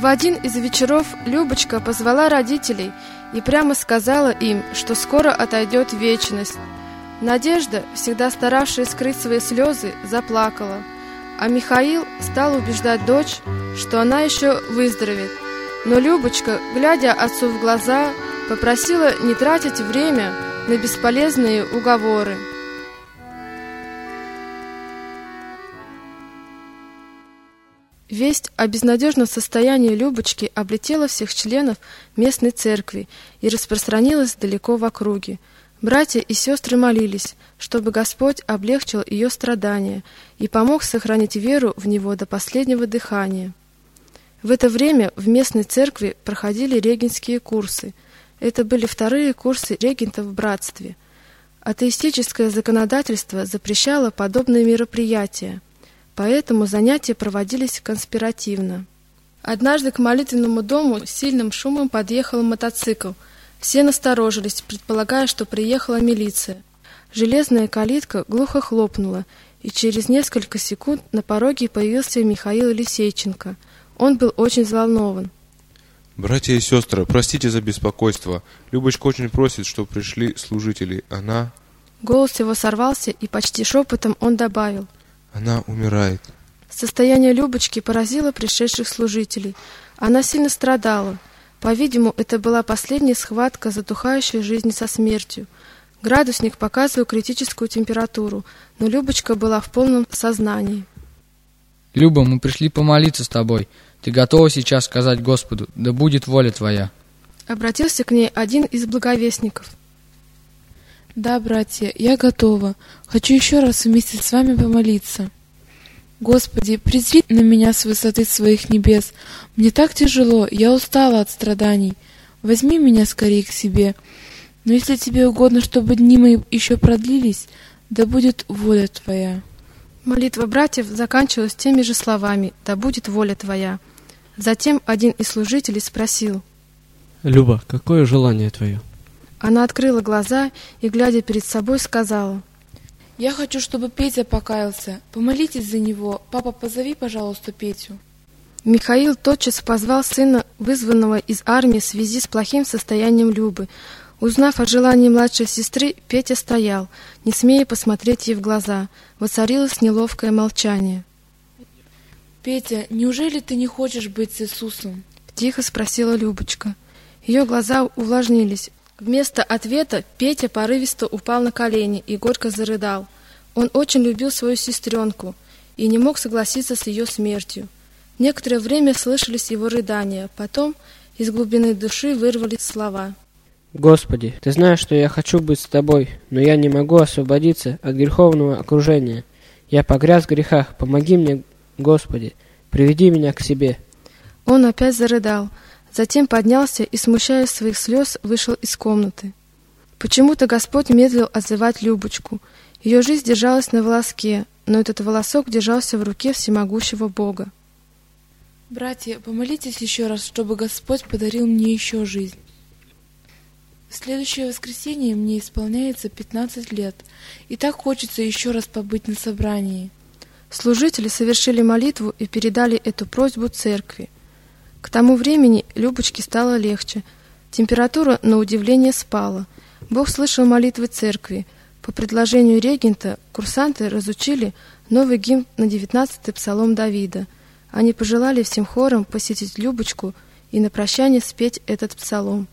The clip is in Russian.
В один из вечеров Любочка позвала родителей и прямо сказала им, что скоро отойдет вечность. Надежда, всегда старавшая скрыть свои слезы, заплакала, а Михаил стал убеждать дочь, что она еще выздоровеет. Но Любочка, глядя отцу в глаза, попросила не тратить время на бесполезные уговоры. Весть о безнадежном состоянии Любочки облетела всех членов местной церкви и распространилась далеко в округе. Братья и сестры молились, чтобы Господь облегчил ее страдания и помог сохранить веру в Него до последнего дыхания. В это время в местной церкви проходили регенские курсы. Это были вторые курсы регентов в братстве. Атеистическое законодательство запрещало подобные мероприятия – поэтому занятия проводились конспиративно. Однажды к молитвенному дому сильным шумом подъехал мотоцикл. Все насторожились, предполагая, что приехала милиция. Железная калитка глухо хлопнула, и через несколько секунд на пороге появился Михаил Лисейченко. Он был очень взволнован. Братья и сестры, простите за беспокойство. Любочка очень просит, чтобы пришли служители. Она... Голос его сорвался, и почти шепотом он добавил – она умирает. Состояние Любочки поразило пришедших служителей. Она сильно страдала. По-видимому, это была последняя схватка затухающей жизни со смертью. Градусник показывал критическую температуру, но Любочка была в полном сознании. Люба, мы пришли помолиться с тобой. Ты готова сейчас сказать Господу, да будет воля твоя? Обратился к ней один из благовестников. Да, братья, я готова. Хочу еще раз вместе с вами помолиться. Господи, презри на меня с высоты своих небес. Мне так тяжело, я устала от страданий. Возьми меня скорее к себе. Но если тебе угодно, чтобы дни мои еще продлились, да будет воля Твоя. Молитва братьев заканчивалась теми же словами «Да будет воля Твоя». Затем один из служителей спросил «Люба, какое желание Твое?» Она открыла глаза и, глядя перед собой, сказала. «Я хочу, чтобы Петя покаялся. Помолитесь за него. Папа, позови, пожалуйста, Петю». Михаил тотчас позвал сына, вызванного из армии в связи с плохим состоянием Любы. Узнав о желании младшей сестры, Петя стоял, не смея посмотреть ей в глаза. Воцарилось неловкое молчание. «Петя, неужели ты не хочешь быть с Иисусом?» — тихо спросила Любочка. Ее глаза увлажнились. Вместо ответа Петя порывисто упал на колени и горько зарыдал. Он очень любил свою сестренку и не мог согласиться с ее смертью. Некоторое время слышались его рыдания, потом из глубины души вырвались слова. «Господи, Ты знаешь, что я хочу быть с Тобой, но я не могу освободиться от греховного окружения. Я погряз в грехах, помоги мне, Господи, приведи меня к себе». Он опять зарыдал – Затем поднялся и, смущаясь своих слез, вышел из комнаты. Почему-то Господь медлил отзывать Любочку. Ее жизнь держалась на волоске, но этот волосок держался в руке всемогущего Бога. Братья, помолитесь еще раз, чтобы Господь подарил мне еще жизнь. В следующее воскресенье мне исполняется 15 лет, и так хочется еще раз побыть на собрании. Служители совершили молитву и передали эту просьбу церкви. К тому времени Любочке стало легче. Температура, на удивление, спала. Бог слышал молитвы церкви. По предложению регента курсанты разучили новый гимн на девятнадцатый псалом Давида. Они пожелали всем хором посетить Любочку и на прощание спеть этот псалом.